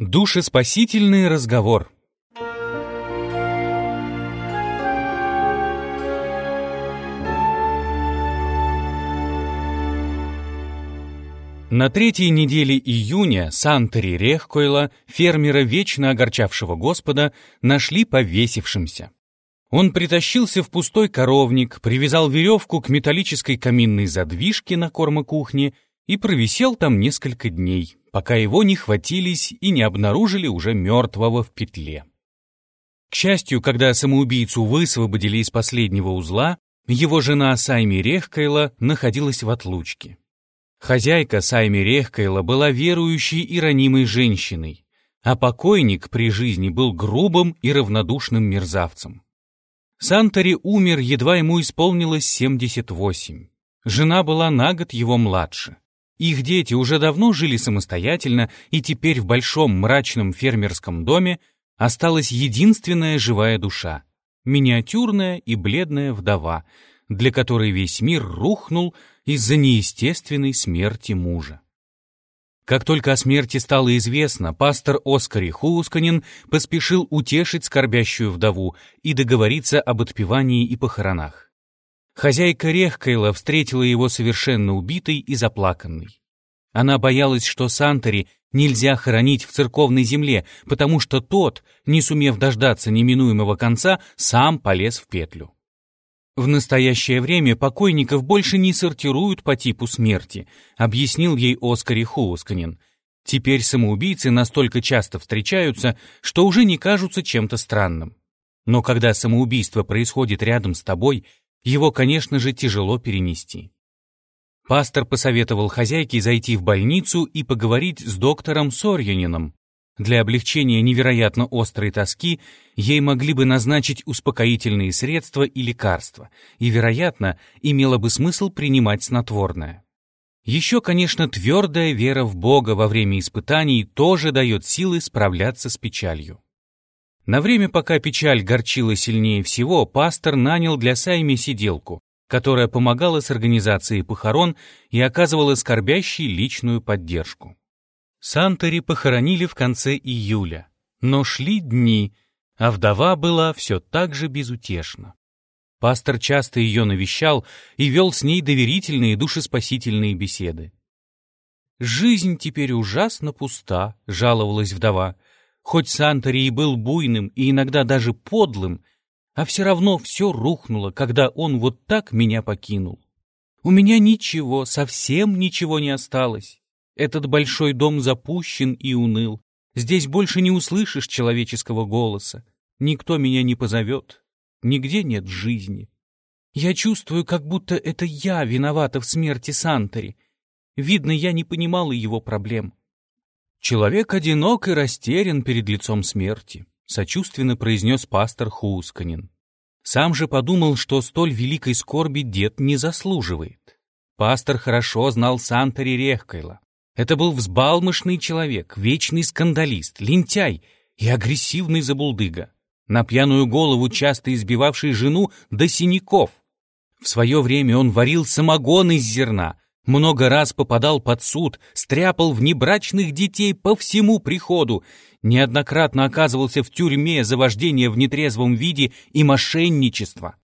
Душеспасительный разговор. На третьей неделе июня Сантери Рехкойла, фермера, вечно огорчавшего Господа, нашли повесившимся. Он притащился в пустой коровник, привязал веревку к металлической каминной задвижке на корма кухни и провисел там несколько дней, пока его не хватились и не обнаружили уже мертвого в петле. К счастью, когда самоубийцу высвободили из последнего узла, его жена Сайми Рехкайла находилась в отлучке. Хозяйка Сайми Рехкайла была верующей и ранимой женщиной, а покойник при жизни был грубым и равнодушным мерзавцем. Сантори умер, едва ему исполнилось 78. Жена была на год его младше. Их дети уже давно жили самостоятельно, и теперь в большом мрачном фермерском доме осталась единственная живая душа — миниатюрная и бледная вдова, для которой весь мир рухнул из-за неестественной смерти мужа. Как только о смерти стало известно, пастор Оскари Хусканин поспешил утешить скорбящую вдову и договориться об отпевании и похоронах. Хозяйка Рехкайла встретила его совершенно убитой и заплаканной. Она боялась, что Сантори нельзя хоронить в церковной земле, потому что тот, не сумев дождаться неминуемого конца, сам полез в петлю. В настоящее время покойников больше не сортируют по типу смерти, объяснил ей Оскари Хуусканин. Теперь самоубийцы настолько часто встречаются, что уже не кажутся чем-то странным. Но когда самоубийство происходит рядом с тобой, его, конечно же, тяжело перенести. Пастор посоветовал хозяйке зайти в больницу и поговорить с доктором Сорьянином. Для облегчения невероятно острой тоски ей могли бы назначить успокоительные средства и лекарства, и, вероятно, имело бы смысл принимать снотворное. Еще, конечно, твердая вера в Бога во время испытаний тоже дает силы справляться с печалью. На время, пока печаль горчила сильнее всего, пастор нанял для Сайми сиделку, которая помогала с организацией похорон и оказывала скорбящей личную поддержку. Сантери похоронили в конце июля, но шли дни, а вдова была все так же безутешна. Пастор часто ее навещал и вел с ней доверительные душеспасительные беседы. «Жизнь теперь ужасно пуста», — жаловалась вдова. Хоть Сантори и был буйным и иногда даже подлым, а все равно все рухнуло, когда он вот так меня покинул. У меня ничего, совсем ничего не осталось. Этот большой дом запущен и уныл. Здесь больше не услышишь человеческого голоса. Никто меня не позовет. Нигде нет жизни. Я чувствую, как будто это я виновата в смерти Сантори. Видно, я не понимала его проблем. Человек одинок и растерян перед лицом смерти, сочувственно произнес пастор Хусканин. Сам же подумал, что столь великой скорби дед не заслуживает. Пастор хорошо знал Сантори Рехкайла. Это был взбалмошный человек, вечный скандалист, лентяй и агрессивный забулдыга, на пьяную голову часто избивавший жену до синяков. В свое время он варил самогон из зерна, много раз попадал под суд, стряпал внебрачных детей по всему приходу, неоднократно оказывался в тюрьме за вождение в нетрезвом виде и мошенничество.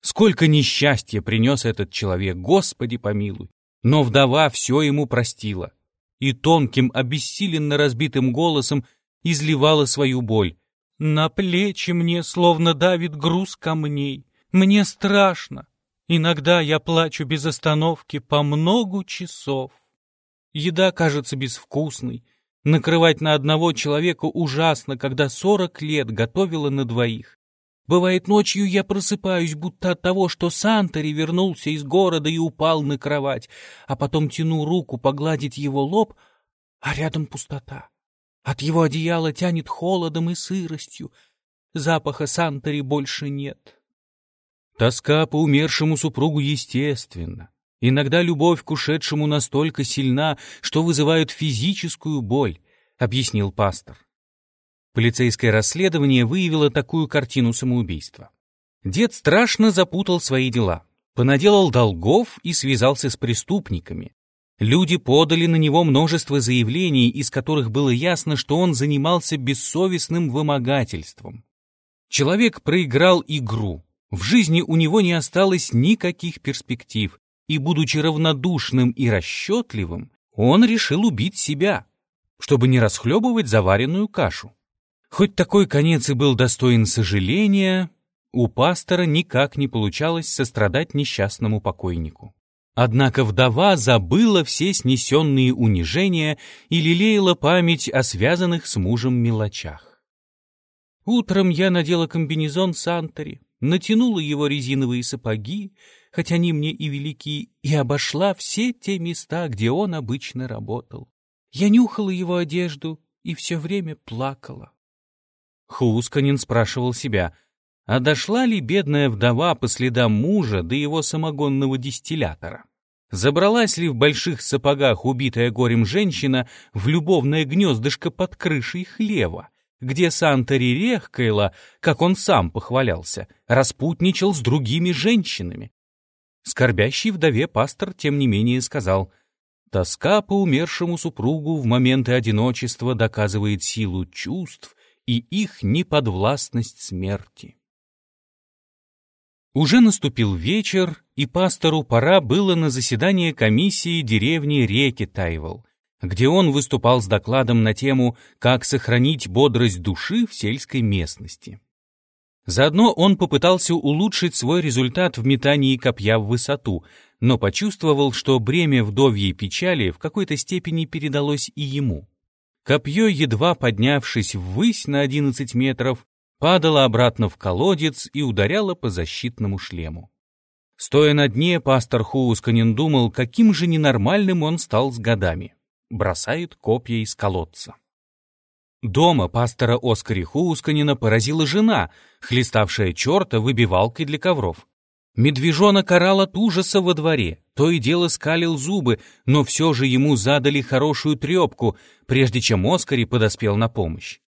Сколько несчастья принес этот человек, Господи помилуй! Но вдова все ему простила и тонким, обессиленно разбитым голосом изливала свою боль. «На плечи мне словно давит груз камней. Мне страшно. Иногда я плачу без остановки по многу часов. Еда кажется безвкусной. Накрывать на одного человека ужасно, когда сорок лет готовила на двоих. Бывает, ночью я просыпаюсь, будто от того, что Сантори вернулся из города и упал на кровать, а потом тяну руку погладить его лоб, а рядом пустота. От его одеяла тянет холодом и сыростью. Запаха Сантори больше нет. Тоска по умершему супругу естественна. Иногда любовь к ушедшему настолько сильна, что вызывает физическую боль, объяснил пастор. Полицейское расследование выявило такую картину самоубийства. Дед страшно запутал свои дела, понаделал долгов и связался с преступниками. Люди подали на него множество заявлений, из которых было ясно, что он занимался бессовестным вымогательством. Человек проиграл игру. В жизни у него не осталось никаких перспектив, и, будучи равнодушным и расчетливым, он решил убить себя, чтобы не расхлебывать заваренную кашу. Хоть такой конец и был достоин сожаления, у пастора никак не получалось сострадать несчастному покойнику. Однако вдова забыла все снесенные унижения и лелеяла память о связанных с мужем мелочах. Утром я надела комбинезон Сантори, натянула его резиновые сапоги, хоть они мне и велики, и обошла все те места, где он обычно работал. Я нюхала его одежду и все время плакала. Хусканин спрашивал себя, а дошла ли бедная вдова по следам мужа до его самогонного дистиллятора? Забралась ли в больших сапогах убитая горем женщина в любовное гнездышко под крышей хлева, где Сантори Рехкайла, как он сам похвалялся, распутничал с другими женщинами? Скорбящий вдове пастор, тем не менее, сказал, «Тоска по умершему супругу в моменты одиночества доказывает силу чувств и их неподвластность смерти». Уже наступил вечер, и пастору пора было на заседание комиссии деревни Реки Тайвол, где он выступал с докладом на тему «Как сохранить бодрость души в сельской местности». Заодно он попытался улучшить свой результат в метании копья в высоту, но почувствовал, что бремя вдовьей печали в какой-то степени передалось и ему. Копье, едва поднявшись ввысь на 11 метров, падала обратно в колодец и ударяла по защитному шлему. Стоя на дне, пастор Хуусканин думал, каким же ненормальным он стал с годами. Бросает копья из колодца. Дома пастора Оскари Хуусканина поразила жена, хлеставшая черта выбивалкой для ковров. Медвежонок орал от ужаса во дворе, то и дело скалил зубы, но все же ему задали хорошую трепку, прежде чем Оскари подоспел на помощь.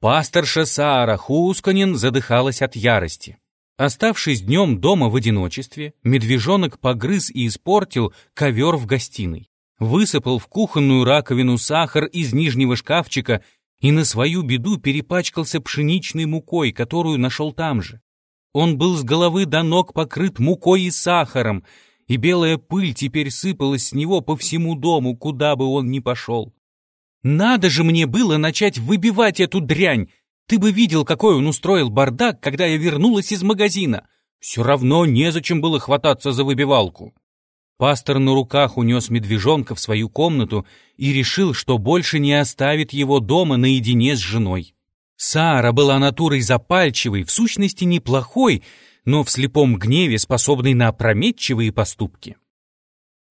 Пасторша Саара Хусканин задыхалась от ярости. Оставшись днем дома в одиночестве, медвежонок погрыз и испортил ковер в гостиной. Высыпал в кухонную раковину сахар из нижнего шкафчика и на свою беду перепачкался пшеничной мукой, которую нашел там же. Он был с головы до ног покрыт мукой и сахаром, и белая пыль теперь сыпалась с него по всему дому, куда бы он ни пошел. Надо же мне было начать выбивать эту дрянь. Ты бы видел, какой он устроил бардак, когда я вернулась из магазина. Все равно незачем было хвататься за выбивалку. Пастор на руках унес медвежонка в свою комнату и решил, что больше не оставит его дома наедине с женой. Сара была натурой запальчивой, в сущности неплохой, но в слепом гневе способной на опрометчивые поступки.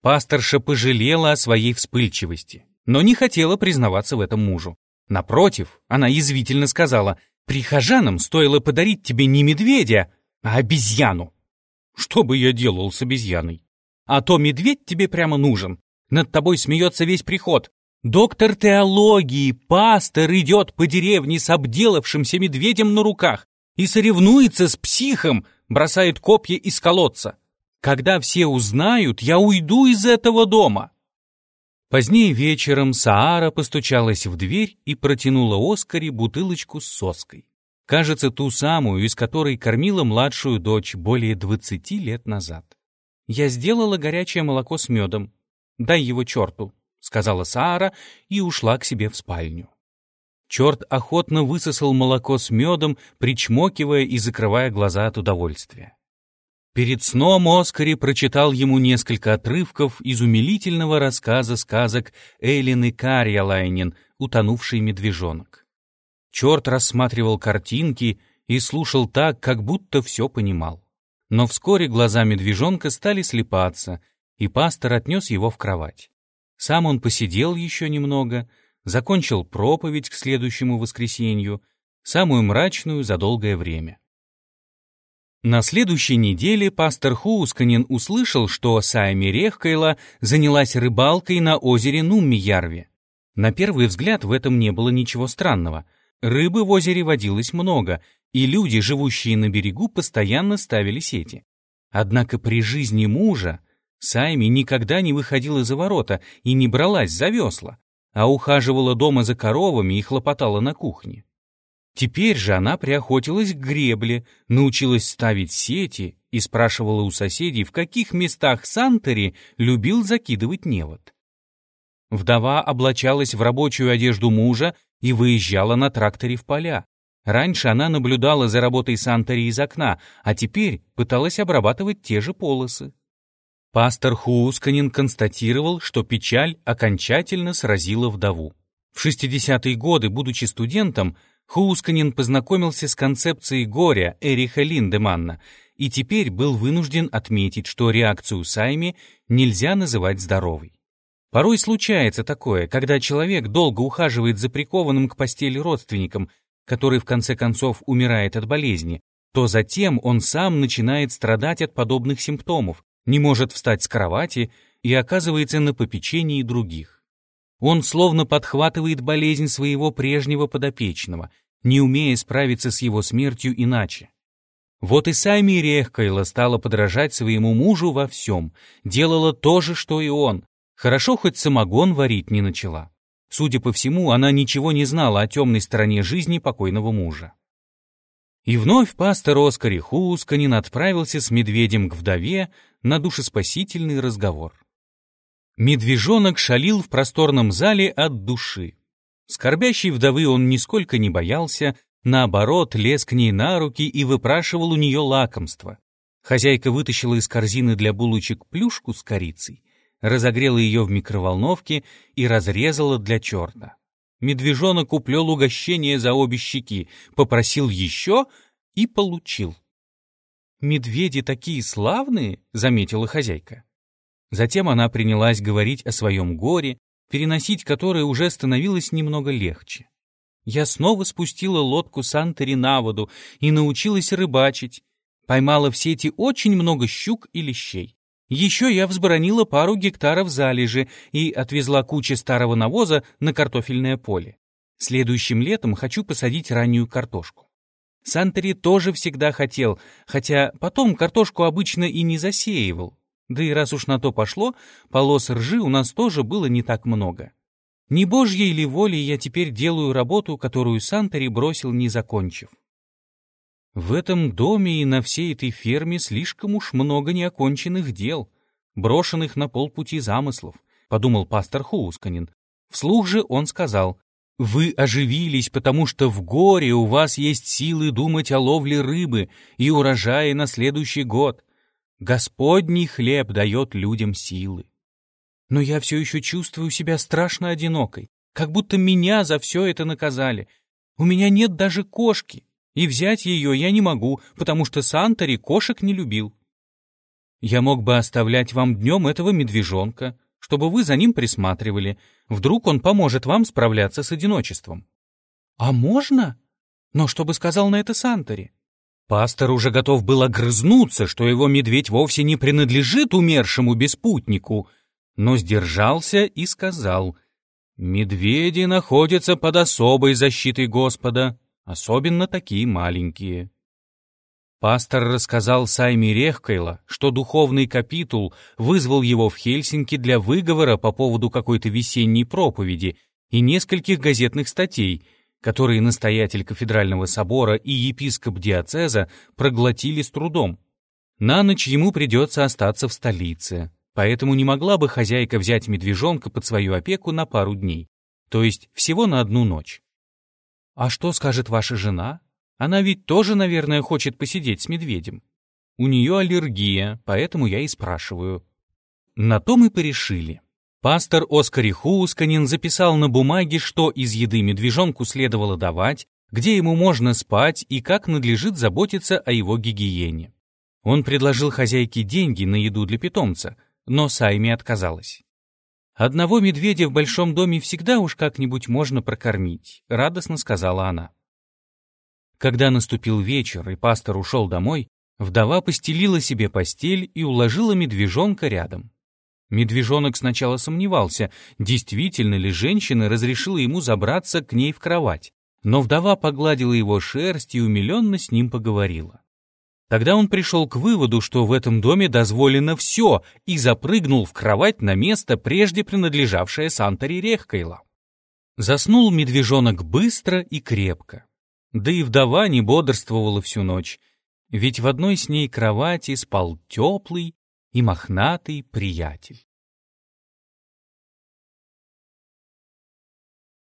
Пасторша пожалела о своей вспыльчивости но не хотела признаваться в этом мужу. Напротив, она язвительно сказала, «Прихожанам стоило подарить тебе не медведя, а обезьяну». «Что бы я делал с обезьяной?» «А то медведь тебе прямо нужен. Над тобой смеется весь приход. Доктор теологии, пастор идет по деревне с обделавшимся медведем на руках и соревнуется с психом, бросает копья из колодца. Когда все узнают, я уйду из этого дома». Позднее вечером Саара постучалась в дверь и протянула Оскаре бутылочку с соской. Кажется, ту самую, из которой кормила младшую дочь более двадцати лет назад. «Я сделала горячее молоко с медом. Дай его черту», — сказала Саара и ушла к себе в спальню. Черт охотно высосал молоко с медом, причмокивая и закрывая глаза от удовольствия. Перед сном Оскари прочитал ему несколько отрывков из умилительного рассказа сказок Эйлины Карьялайнин «Утонувший медвежонок». Черт рассматривал картинки и слушал так, как будто все понимал. Но вскоре глаза медвежонка стали слепаться, и пастор отнес его в кровать. Сам он посидел еще немного, закончил проповедь к следующему воскресенью, самую мрачную за долгое время. На следующей неделе пастор Хуусканин услышал, что Сайми Рехкайла занялась рыбалкой на озере Нуммиярве. На первый взгляд в этом не было ничего странного. Рыбы в озере водилось много, и люди, живущие на берегу, постоянно ставили сети. Однако при жизни мужа Сайми никогда не выходила за ворота и не бралась за весла, а ухаживала дома за коровами и хлопотала на кухне. Теперь же она приохотилась к гребле, научилась ставить сети и спрашивала у соседей, в каких местах Сантери любил закидывать невод. Вдова облачалась в рабочую одежду мужа и выезжала на тракторе в поля. Раньше она наблюдала за работой Сантери из окна, а теперь пыталась обрабатывать те же полосы. Пастор Хуусканин констатировал, что печаль окончательно сразила вдову. В 60-е годы, будучи студентом, Хуусканин познакомился с концепцией горя Эриха Линдеманна и теперь был вынужден отметить, что реакцию Сайми нельзя называть здоровой. Порой случается такое, когда человек долго ухаживает за прикованным к постели родственником, который в конце концов умирает от болезни, то затем он сам начинает страдать от подобных симптомов, не может встать с кровати и оказывается на попечении других. Он словно подхватывает болезнь своего прежнего подопечного, не умея справиться с его смертью иначе. Вот и сами Рехкайла стала подражать своему мужу во всем, делала то же, что и он. Хорошо хоть самогон варить не начала. Судя по всему, она ничего не знала о темной стороне жизни покойного мужа. И вновь пастор Оскар Хусканин отправился с медведем к вдове на душеспасительный разговор. Медвежонок шалил в просторном зале от души. Скорбящей вдовы он нисколько не боялся, наоборот, лез к ней на руки и выпрашивал у нее лакомство. Хозяйка вытащила из корзины для булочек плюшку с корицей, разогрела ее в микроволновке и разрезала для черта. Медвежонок уплел угощение за обе щеки, попросил еще и получил. «Медведи такие славные!» — заметила хозяйка. Затем она принялась говорить о своем горе, переносить которое уже становилось немного легче. Я снова спустила лодку Сантери на воду и научилась рыбачить. Поймала в сети очень много щук и лещей. Еще я взборонила пару гектаров залежи и отвезла кучу старого навоза на картофельное поле. Следующим летом хочу посадить раннюю картошку. Сантери тоже всегда хотел, хотя потом картошку обычно и не засеивал. Да и раз уж на то пошло, полос ржи у нас тоже было не так много. Не божьей ли волей я теперь делаю работу, которую Сантери бросил, не закончив? В этом доме и на всей этой ферме слишком уж много неоконченных дел, брошенных на полпути замыслов, подумал пастор Хуусканин. Вслух же он сказал, «Вы оживились, потому что в горе у вас есть силы думать о ловле рыбы и урожае на следующий год. Господний хлеб дает людям силы. Но я все еще чувствую себя страшно одинокой, как будто меня за все это наказали. У меня нет даже кошки. И взять ее я не могу, потому что Сантори кошек не любил. Я мог бы оставлять вам днем этого медвежонка, чтобы вы за ним присматривали. Вдруг он поможет вам справляться с одиночеством. А можно? Но что бы сказал на это Сантори? Пастор уже готов был огрызнуться, что его медведь вовсе не принадлежит умершему беспутнику, но сдержался и сказал, «Медведи находятся под особой защитой Господа особенно такие маленькие. Пастор рассказал Сайме Рехкайла, что духовный капитул вызвал его в Хельсинки для выговора по поводу какой-то весенней проповеди и нескольких газетных статей, которые настоятель кафедрального собора и епископ диацеза проглотили с трудом. На ночь ему придется остаться в столице, поэтому не могла бы хозяйка взять медвежонка под свою опеку на пару дней, то есть всего на одну ночь. «А что скажет ваша жена? Она ведь тоже, наверное, хочет посидеть с медведем. У нее аллергия, поэтому я и спрашиваю». На то мы порешили. Пастор Оскар Хуусканин записал на бумаге, что из еды медвежонку следовало давать, где ему можно спать и как надлежит заботиться о его гигиене. Он предложил хозяйке деньги на еду для питомца, но Сайми отказалась. «Одного медведя в большом доме всегда уж как-нибудь можно прокормить», — радостно сказала она. Когда наступил вечер и пастор ушел домой, вдова постелила себе постель и уложила медвежонка рядом. Медвежонок сначала сомневался, действительно ли женщина разрешила ему забраться к ней в кровать, но вдова погладила его шерсть и умиленно с ним поговорила. Тогда он пришел к выводу, что в этом доме дозволено все, и запрыгнул в кровать на место, прежде принадлежавшее Сантори Рехкайла. Заснул медвежонок быстро и крепко. Да и вдова не бодрствовала всю ночь, ведь в одной с ней кровати спал теплый и мохнатый приятель.